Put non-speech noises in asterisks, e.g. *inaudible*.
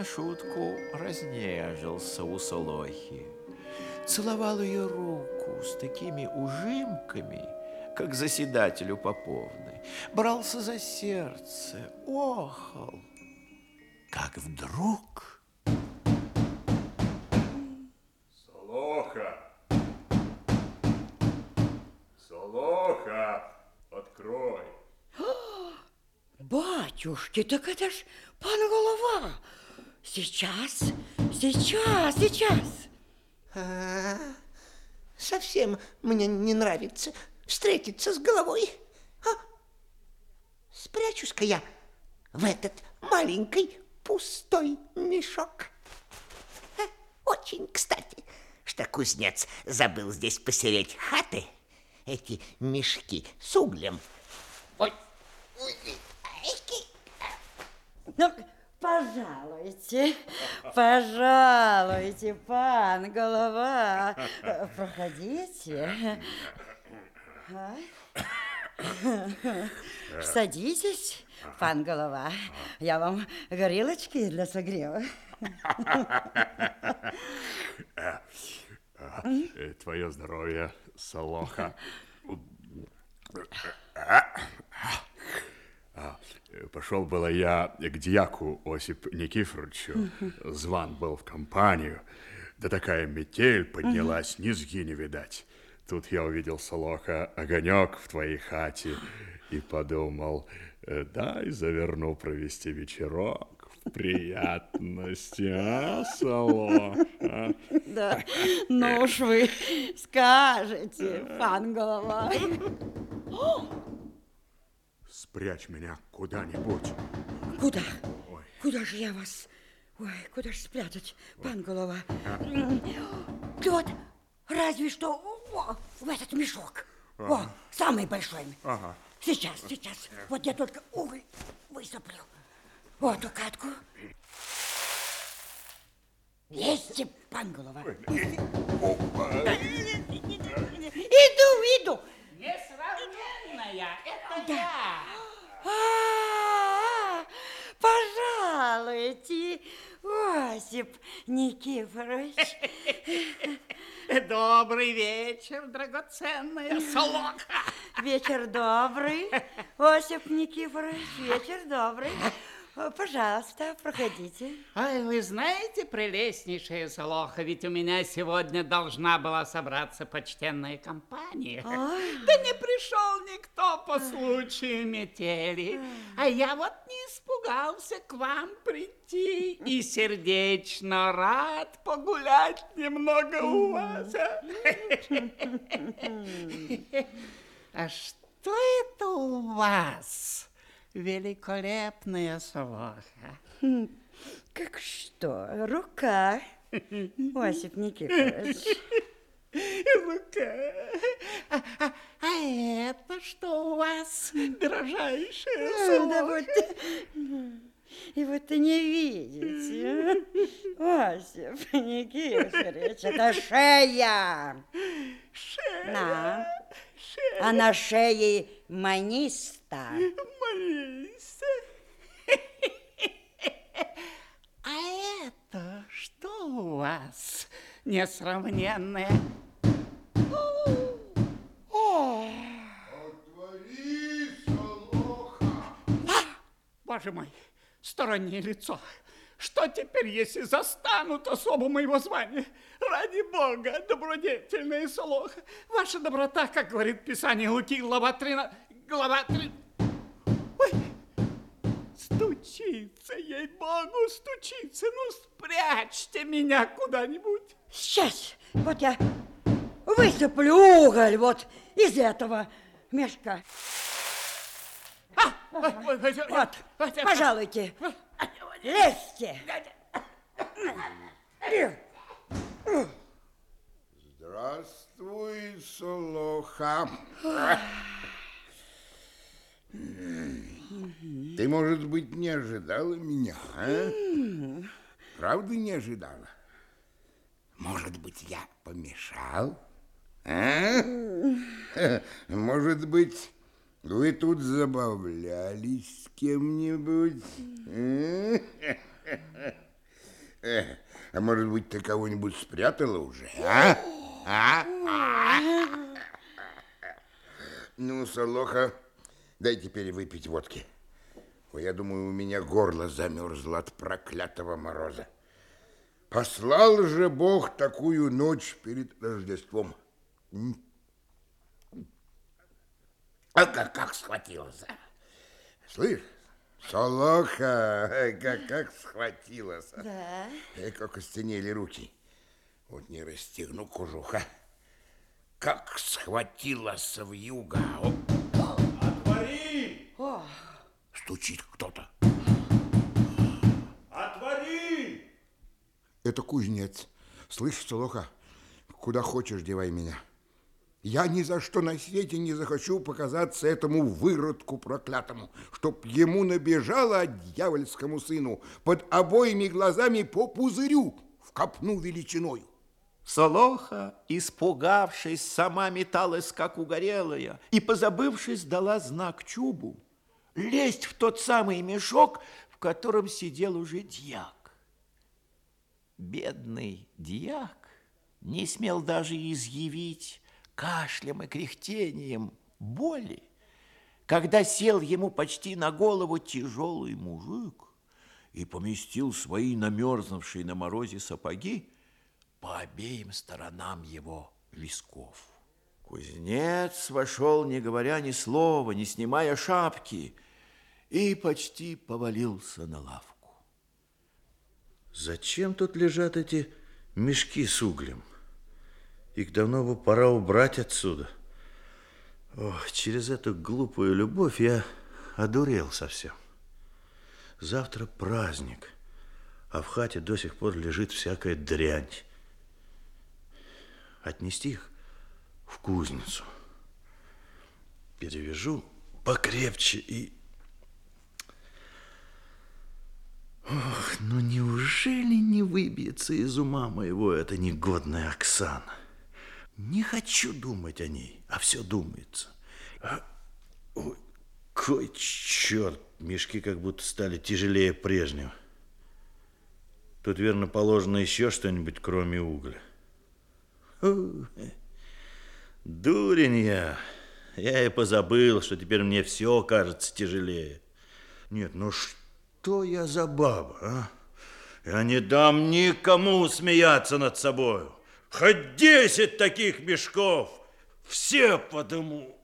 на шутку разнежился у Солохи. Целовал ее руку с такими ужимками, как заседателю Поповны. Брался за сердце, охал. Как вдруг... Солоха! Солоха! Открой! *gasps* Батюшки, так это ж пан голова. Сейчас, сейчас, сейчас. А, совсем мне не нравится встретиться с головой. А? Спрячусь-ка я в этот маленький пустой мешок. А, очень кстати, что кузнец забыл здесь посереть хаты. Эти мешки с углем. Ой, ой, ну, пожалуйте, пожалуйте, пан голова, проходите. Садитесь, пан голова. Я вам горилочки для согрева. Твое здоровье, Солоха. *laughs* Пошел было я к дьяку Осип Никифоровичу, зван был в компанию, да такая метель поднялась, низги не видать. Тут я увидел, Солоха, огонек в твоей хате и подумал, «Э, дай заверну провести вечерок в приятности, а, Солоха? Да, ну уж вы скажете, пан голова. *laughs* *gasps* *gasps* Спрячь меня куда-нибудь. Куда? Ой. Куда же я вас? Ой, куда же спрятать, пан голова? Вот, разве что о, в этот мешок. Ага. О, самый большой. Ага. Сейчас, сейчас. Вот я только уголь высыплю. Вот эту катку. Есть, пан голова. Иду, иду. Несравненная, это да. я. А, пожалуйте, Осип Никифорович. Добрый вечер, драгоценная солоха. Вечер добрый, Осип Никифорович, вечер добрый. Пожалуйста, проходите. Ой, вы знаете, прелестнейшая Солоха, ведь у меня сегодня должна была собраться почтенная компания. Ой. Да не пришел никто по случаю метели. А я вот не испугался к вам прийти и *laughs* сердечно рад погулять немного у вас. А, *laughs* *laughs* а что это у вас? Великолепная собака. Хм, как что? Рука, *laughs* Осип Никифорович. Рука. А, а, а это что у вас, дрожайшая собака? Да вот... И вот ты не видите, а? Осип Никифорович, это шея. Шея? На. Шея. А на шее маниста. Маниста? *laughs* А это что у вас несравненное? Отвори, Солоха! А, боже мой, стороннее лицо. Что теперь, если застанут особу моего звания? Ради бога, добродетельная Солоха, ваша доброта, как говорит Писание Луки, глава 13, глава 3... Стучится, ей-богу, стучится. Ну, спрячьте меня куда-нибудь. Сейчас, вот я высыплю уголь вот из этого мешка. А, вот, вот, пожалуйте. Лезьте! Здравствуй, Солоха. Ты, может быть, не ожидала меня, а? Правда, не ожидала? Может быть, я помешал? А? *laughs* Может быть, вы тут забавлялись с кем-нибудь? Э, *laughs* а может быть, ты кого-нибудь спрятала уже, а? А? А? Ну, Солоха, дай теперь выпить водки. Ой, я думаю, у меня горло замерзло от проклятого мороза. Послал же Бог такую ночь перед Рождеством. А как, как схватился? Слышь, Солоха, как, как схватилась. Да. И как остенели руки. Вот не расстегну кожуха. Как схватилась в юга. Отвори! Стучит кто-то. Отвори! Это кузнец. Слышь, Солоха, куда хочешь девай меня. Я ни за что на свете не захочу показаться этому выродку проклятому, чтоб ему набежало дьявольскому сыну под обоими глазами по пузырю в копну величиною. Солоха, испугавшись, сама металась, как угорелая, и, позабывшись, дала знак Чубу лезть в тот самый мешок, в котором сидел уже дьяк. Бедный дьяк не смел даже изъявить кашлем и кряхтением боли, когда сел ему почти на голову тяжелый мужик и поместил свои намерзнувшие на морозе сапоги по обеим сторонам его висков. Кузнец вошел, не говоря ни слова, не снимая шапки, и почти повалился на лавку. Зачем тут лежат эти мешки с углем? Их давно бы пора убрать отсюда. Ох, через эту глупую любовь я одурел совсем. Завтра праздник, а в хате до сих пор лежит всякая дрянь. Отнести их в кузницу. Перевяжу покрепче и... Ох, ну неужели не выбьется из ума моего эта негодная Оксана? Не хочу думать о ней, а все думается. А, ой, кой черт, мешки как будто стали тяжелее прежнего. Тут, верно, положено еще что-нибудь, кроме угля. Дурень я. Я и позабыл, что теперь мне все кажется тяжелее. Нет, ну что я за баба, а? Я не дам никому смеяться над собою. Хоть десять таких мешков, все подыму.